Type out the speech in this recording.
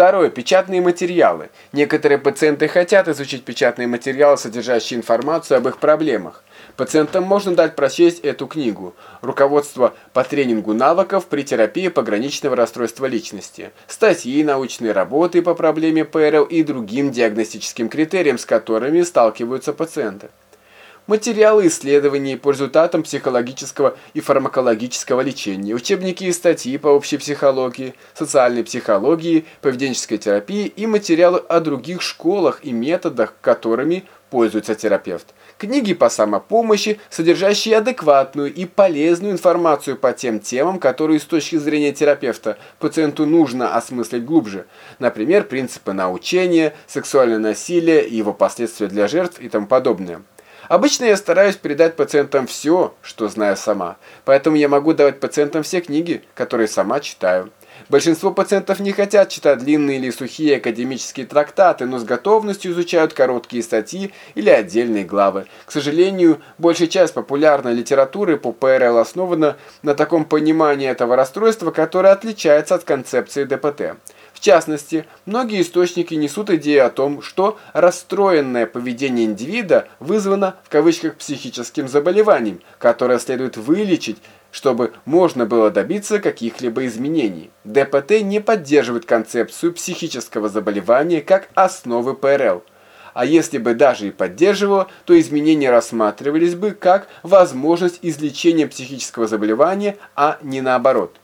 Второе. Печатные материалы. Некоторые пациенты хотят изучить печатные материалы, содержащие информацию об их проблемах. Пациентам можно дать прочесть эту книгу «Руководство по тренингу навыков при терапии пограничного расстройства личности», статьи, научные работы по проблеме ПРЛ и другим диагностическим критериям, с которыми сталкиваются пациенты материалы исследований по результатам психологического и фармакологического лечения, учебники и статьи по общей психологии, социальной психологии, поведенческой терапии и материалы о других школах и методах, которыми пользуется терапевт. Книги по самопомощи, содержащие адекватную и полезную информацию по тем темам, которые с точки зрения терапевта пациенту нужно осмыслить глубже. Например, принципы научения, сексуальное насилие и его последствия для жертв и тому подобное. Обычно я стараюсь передать пациентам все, что знаю сама, поэтому я могу давать пациентам все книги, которые сама читаю. Большинство пациентов не хотят читать длинные или сухие академические трактаты, но с готовностью изучают короткие статьи или отдельные главы. К сожалению, большая часть популярной литературы по ПРЛ основана на таком понимании этого расстройства, которое отличается от концепции ДПТ. В частности, многие источники несут идею о том, что расстроенное поведение индивида вызвано в кавычках психическим заболеванием, которое следует вылечить, чтобы можно было добиться каких-либо изменений. ДПТ не поддерживает концепцию психического заболевания как основы ПРЛ. А если бы даже и поддерживало, то изменения рассматривались бы как возможность излечения психического заболевания, а не наоборот.